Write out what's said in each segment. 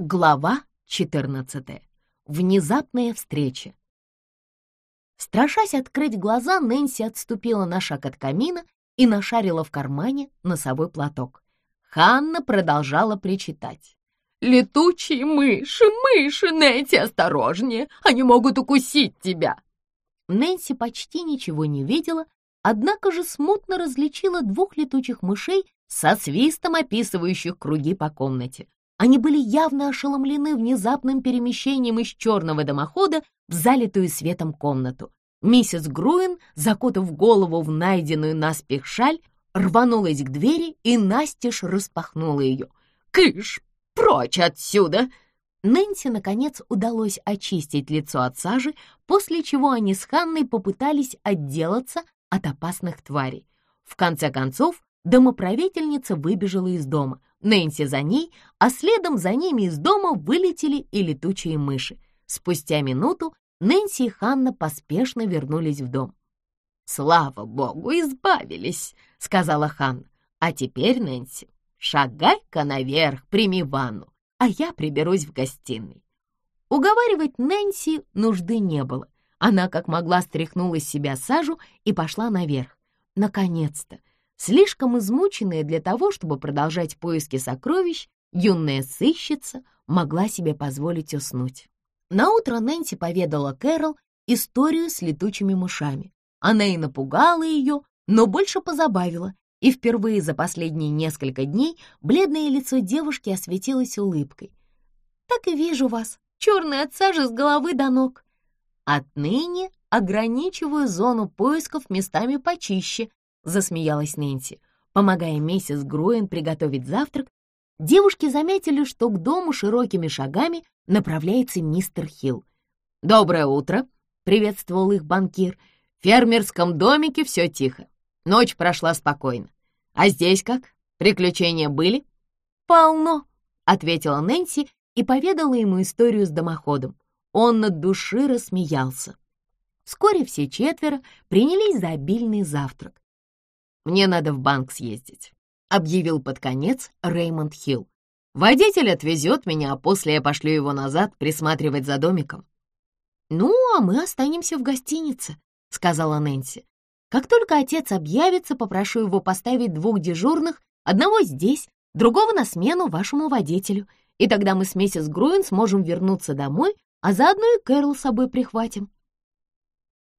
Глава 14. Внезапная встреча. Страшась открыть глаза, Нэнси отступила на шаг от камина и нашарила в кармане носовой платок. Ханна продолжала причитать. «Летучие мыши, мыши, Нэнси, осторожнее, они могут укусить тебя!» Нэнси почти ничего не видела, однако же смутно различила двух летучих мышей со свистом описывающих круги по комнате. Они были явно ошеломлены внезапным перемещением из черного дымохода в залитую светом комнату. Миссис Груин, закутав голову в найденную наспех шаль, рванулась к двери и настежь распахнула ее. «Кыш! Прочь отсюда!» Нэнси, наконец, удалось очистить лицо от сажи, после чего они с Ханной попытались отделаться от опасных тварей. В конце концов, домоправительница выбежала из дома — Нэнси за ней, а следом за ними из дома вылетели и летучие мыши. Спустя минуту Нэнси и Ханна поспешно вернулись в дом. «Слава богу, избавились!» — сказала Ханна. «А теперь, Нэнси, шагай-ка наверх, прими ванну, а я приберусь в гостиной». Уговаривать Нэнси нужды не было. Она как могла стряхнула из себя сажу и пошла наверх. Наконец-то Слишком измученная для того, чтобы продолжать поиски сокровищ, юная сыщица могла себе позволить уснуть. Наутро Нэнси поведала Кэрол историю с летучими мышами. Она и напугала ее, но больше позабавила, и впервые за последние несколько дней бледное лицо девушки осветилось улыбкой. «Так и вижу вас, черный от сажи с головы до ног. Отныне ограничиваю зону поисков местами почище, засмеялась Нэнси. Помогая миссис Груэн приготовить завтрак, девушки заметили, что к дому широкими шагами направляется мистер Хилл. «Доброе утро!» — приветствовал их банкир. «В фермерском домике все тихо. Ночь прошла спокойно. А здесь как? Приключения были?» «Полно!» — ответила Нэнси и поведала ему историю с дымоходом. Он от души рассмеялся. Вскоре все четверо принялись за обильный завтрак. Мне надо в банк съездить», — объявил под конец Реймонд Хилл. «Водитель отвезет меня, а после я пошлю его назад присматривать за домиком». «Ну, а мы останемся в гостинице», — сказала Нэнси. «Как только отец объявится, попрошу его поставить двух дежурных, одного здесь, другого на смену вашему водителю, и тогда мы с миссис Груин сможем вернуться домой, а заодно и Кэрол с собой прихватим».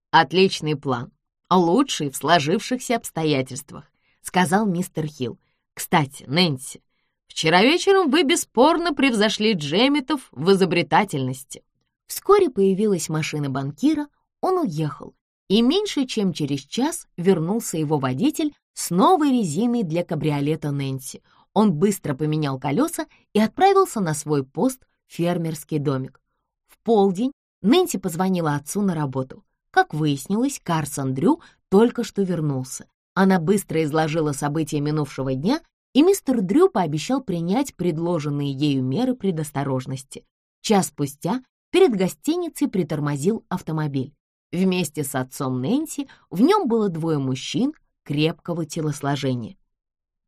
«Отличный план», лучший в сложившихся обстоятельствах», — сказал мистер Хилл. «Кстати, Нэнси, вчера вечером вы бесспорно превзошли Джемитов в изобретательности». Вскоре появилась машина банкира, он уехал, и меньше чем через час вернулся его водитель с новой резиной для кабриолета Нэнси. Он быстро поменял колеса и отправился на свой пост фермерский домик. В полдень Нэнси позвонила отцу на работу. Как выяснилось, Карсон Дрю только что вернулся. Она быстро изложила события минувшего дня, и мистер Дрю пообещал принять предложенные ею меры предосторожности. Час спустя перед гостиницей притормозил автомобиль. Вместе с отцом Нэнси в нем было двое мужчин крепкого телосложения.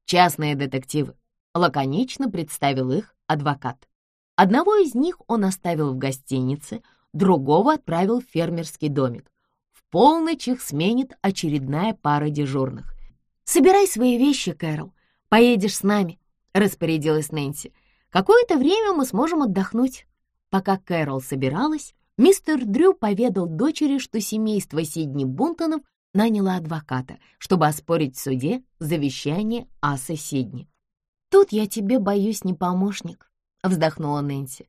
Частные детективы. Лаконично представил их адвокат. Одного из них он оставил в гостинице, другого отправил в фермерский домик полночь их сменит очередная пара дежурных. «Собирай свои вещи, Кэрол, поедешь с нами», — распорядилась Нэнси. «Какое-то время мы сможем отдохнуть». Пока Кэрол собиралась, мистер Дрю поведал дочери, что семейство Сидни Бунтонов наняло адвоката, чтобы оспорить в суде завещание Аса Сидни. «Тут я тебе, боюсь, не помощник», — вздохнула Нэнси.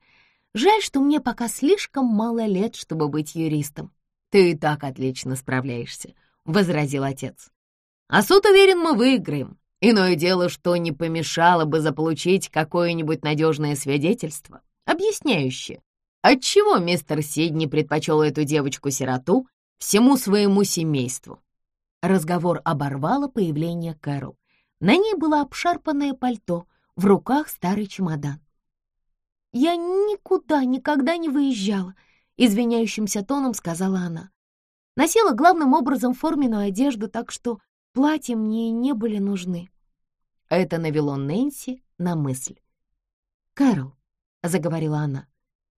«Жаль, что мне пока слишком мало лет, чтобы быть юристом. «Ты и так отлично справляешься», — возразил отец. «А суд уверен, мы выиграем. Иное дело, что не помешало бы заполучить какое-нибудь надежное свидетельство, объясняющее, отчего мистер Сидни предпочел эту девочку-сироту всему своему семейству». Разговор оборвало появление Кэрол. На ней было обшарпанное пальто, в руках старый чемодан. «Я никуда никогда не выезжала», извиняющимся тоном сказала она. Носила главным образом форменную одежду, так что платья мне не были нужны. Это навело Нэнси на мысль. «Кэрол, — заговорила она.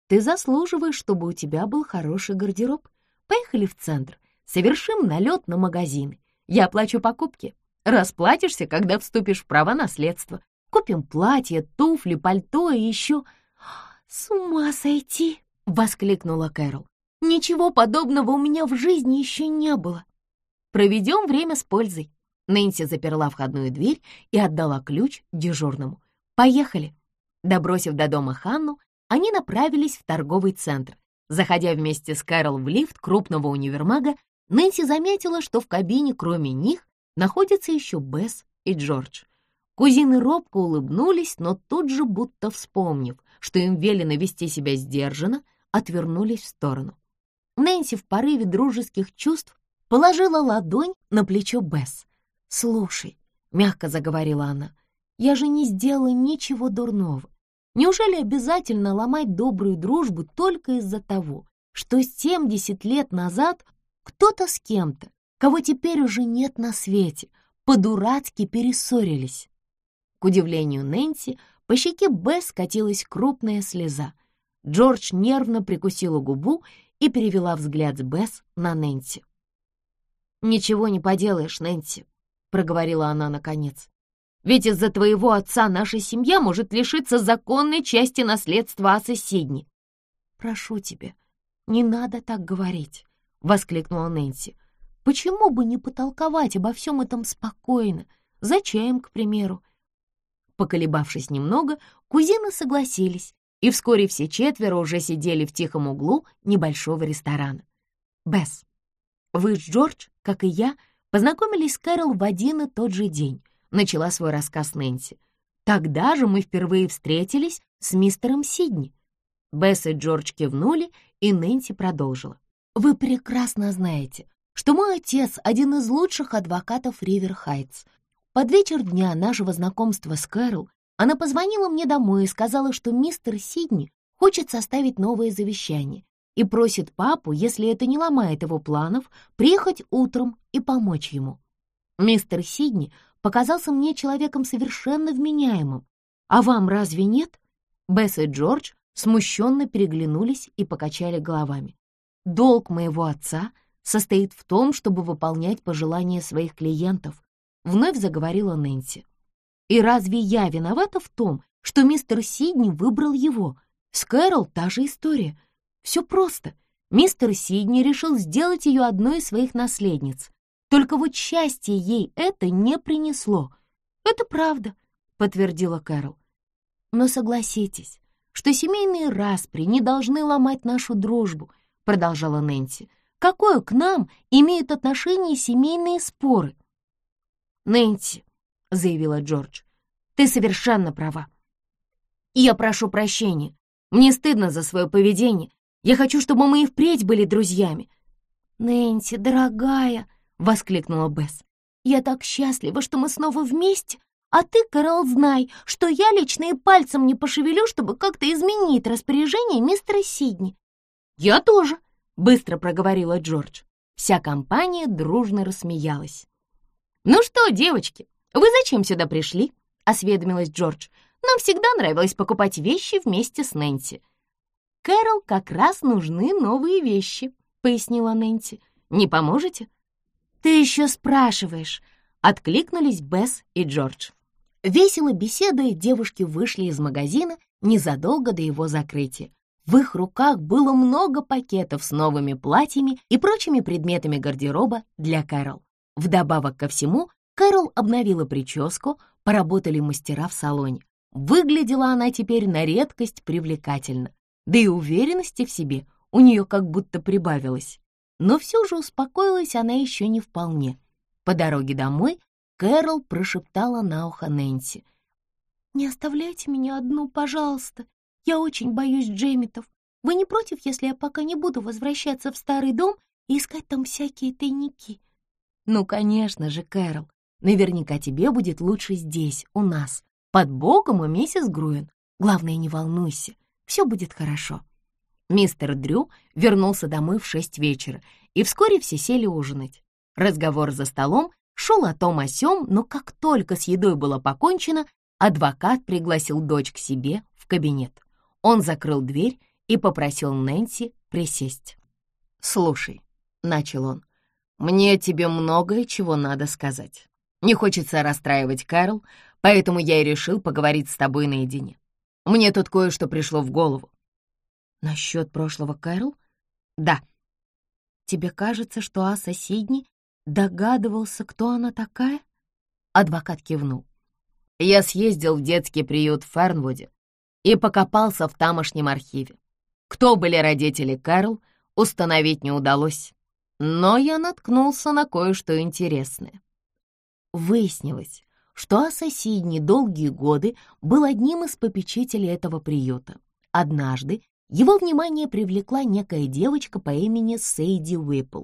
«Ты заслуживаешь, чтобы у тебя был хороший гардероб. Поехали в центр, совершим налет на магазины. Я оплачу покупки. Расплатишься, когда вступишь в права наследства. Купим платье, туфли, пальто и еще...» «С ума сойти!» — воскликнула Кэрол. «Ничего подобного у меня в жизни еще не было. Проведем время с пользой». Нэнси заперла входную дверь и отдала ключ дежурному. «Поехали!» Добросив до дома Ханну, они направились в торговый центр. Заходя вместе с Кэрол в лифт крупного универмага, Нэнси заметила, что в кабине, кроме них, находятся еще Бесс и Джордж. Кузины робко улыбнулись, но тут же, будто вспомнив, что им велено вести себя сдержанно, отвернулись в сторону. Нэнси в порыве дружеских чувств положила ладонь на плечо Бесс. «Слушай», — мягко заговорила она, — «я же не сделала ничего дурного. Неужели обязательно ломать добрую дружбу только из-за того, что 70 лет назад кто-то с кем-то, кого теперь уже нет на свете, по-дурацки перессорились?» К удивлению Нэнси, по щеке Бесс скатилась крупная слеза. Джордж нервно прикусила губу и перевела взгляд с Бесс на Нэнси. «Ничего не поделаешь, Нэнси», — проговорила она наконец. «Ведь из-за твоего отца наша семья может лишиться законной части наследства аса Сидни». «Прошу тебя, не надо так говорить», — воскликнула Нэнси. «Почему бы не потолковать обо всем этом спокойно, за чаем, к примеру, Поколебавшись немного, кузины согласились, и вскоре все четверо уже сидели в тихом углу небольшого ресторана. «Бесс, вы с Джордж, как и я, познакомились с Кэрол в один и тот же день», начала свой рассказ Нэнси. «Тогда же мы впервые встретились с мистером Сидни». Бесс и Джордж кивнули, и Нэнси продолжила. «Вы прекрасно знаете, что мой отец — один из лучших адвокатов Ривер-Хайтс, под вечер дня нашего знакомства с Кэрол она позвонила мне домой и сказала, что мистер Сидни хочет составить новое завещание и просит папу, если это не ломает его планов, приехать утром и помочь ему. Мистер Сидни показался мне человеком совершенно вменяемым. А вам разве нет? Бесс и Джордж смущенно переглянулись и покачали головами. Долг моего отца состоит в том, чтобы выполнять пожелания своих клиентов, Вновь заговорила Нэнси. «И разве я виновата в том, что мистер Сидни выбрал его? С Кэрол та же история. Все просто. Мистер Сидни решил сделать ее одной из своих наследниц. Только вот счастье ей это не принесло. Это правда», — подтвердила Кэрол. «Но согласитесь, что семейные распри не должны ломать нашу дружбу», — продолжала Нэнси. «Какое к нам имеют отношение семейные споры?» «Нэнси», — заявила Джордж, — «ты совершенно права. Я прошу прощения. Мне стыдно за свое поведение. Я хочу, чтобы мы и впредь были друзьями». «Нэнси, дорогая», — воскликнула Бесс, — «я так счастлива, что мы снова вместе, а ты, Кэрол, знай, что я лично и пальцем не пошевелю, чтобы как-то изменить распоряжение мистера Сидни». «Я тоже», — быстро проговорила Джордж. Вся компания дружно рассмеялась. «Ну что, девочки, вы зачем сюда пришли?» — осведомилась Джордж. «Нам всегда нравилось покупать вещи вместе с Нэнси». «Кэрол как раз нужны новые вещи», — пояснила Нэнси. «Не поможете?» «Ты еще спрашиваешь», — откликнулись Бесс и Джордж. Весело беседуя, девушки вышли из магазина незадолго до его закрытия. В их руках было много пакетов с новыми платьями и прочими предметами гардероба для Кэрол. Вдобавок ко всему, Кэрол обновила прическу, поработали мастера в салоне. Выглядела она теперь на редкость привлекательно, да и уверенности в себе у нее как будто прибавилось. Но все же успокоилась она еще не вполне. По дороге домой Кэрол прошептала на ухо Нэнси. «Не оставляйте меня одну, пожалуйста. Я очень боюсь Джемитов. Вы не против, если я пока не буду возвращаться в старый дом и искать там всякие тайники?» Ну, конечно же, Кэрол, наверняка тебе будет лучше здесь, у нас, под боком у миссис Груин. Главное, не волнуйся, все будет хорошо. Мистер Дрю вернулся домой в шесть вечера, и вскоре все сели ужинать. Разговор за столом шел о том о сём, но как только с едой было покончено, адвокат пригласил дочь к себе в кабинет. Он закрыл дверь и попросил Нэнси присесть. «Слушай», — начал он, — «мне тебе многое чего надо сказать. Не хочется расстраивать Кэрол, поэтому я и решил поговорить с тобой наедине. Мне тут кое-что пришло в голову». «Насчет прошлого Кэрол?» «Да». «Тебе кажется, что Аса Сидни догадывался, кто она такая?» Адвокат кивнул. «Я съездил в детский приют в Фернвуде и покопался в тамошнем архиве. Кто были родители Кэрол, установить не удалось, но я наткнулся на кое-что интересное. Выяснилось, что Аса Сидни долгие годы был одним из попечителей этого приюта. Однажды его внимание привлекла некая девочка по имени Сейди Уиппл,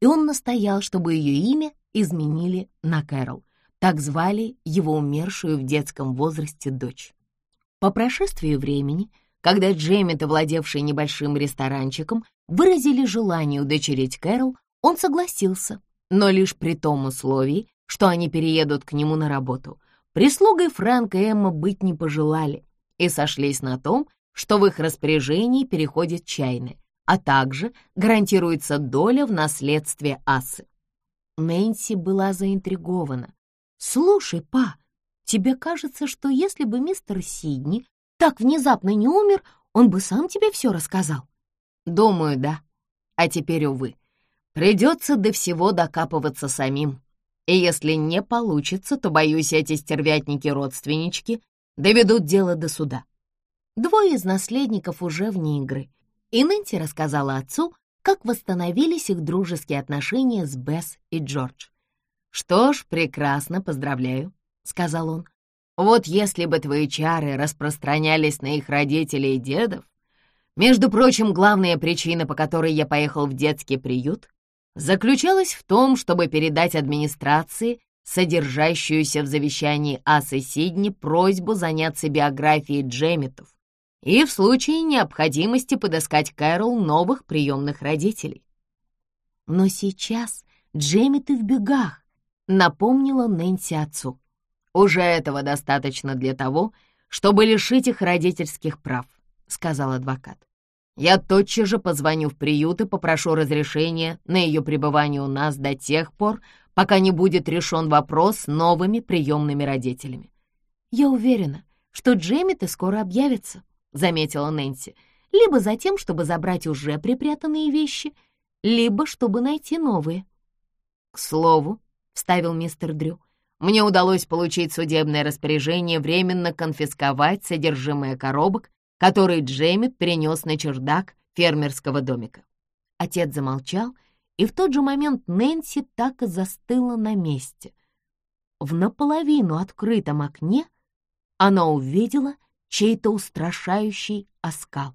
и он настоял, чтобы ее имя изменили на Кэрол. Так звали его умершую в детском возрасте дочь. По прошествии времени, когда Джеммит, владевший небольшим ресторанчиком, выразили желание удочерить Кэрол, он согласился, но лишь при том условии, что они переедут к нему на работу. Прислугой Фрэнк и Эмма быть не пожелали и сошлись на том, что в их распоряжении переходит чайная, а также гарантируется доля в наследстве Асы. Нэнси была заинтригована. «Слушай, па, тебе кажется, что если бы мистер Сидни так внезапно не умер, он бы сам тебе все рассказал?» «Думаю, да. А теперь, увы, придется до всего докапываться самим. И если не получится, то, боюсь, эти стервятники-родственнички доведут дело до суда. Двое из наследников уже вне игры, и Нэнси рассказала отцу, как восстановились их дружеские отношения с Бесс и Джордж. «Что ж, прекрасно, поздравляю», — сказал он. «Вот если бы твои чары распространялись на их родителей и дедов, между прочим, главная причина, по которой я поехал в детский приют, заключалась в том, чтобы передать администрации содержащуюся в завещании Асы Сидни просьбу заняться биографией Джемитов и в случае необходимости подыскать Кэрол новых приемных родителей. Но сейчас Джемиты в бегах, напомнила Нэнси отцу. Уже этого достаточно для того, чтобы лишить их родительских прав, сказал адвокат. Я тотчас же позвоню в приют и попрошу разрешения на ее пребывание у нас до тех пор, пока не будет решен вопрос с новыми приемными родителями. Я уверена, что Джемиты скоро объявятся, — заметила Нэнси, «либо за тем, чтобы забрать уже припрятанные вещи, либо чтобы найти новые». «К слову», — вставил мистер Дрю, «мне удалось получить судебное распоряжение временно конфисковать содержимое коробок, которые Джеймит принес на чердак фермерского домика». Отец замолчал, и в тот же момент Нэнси так и застыла на месте. В наполовину открытом окне она увидела — чей-то устрашающий оскал.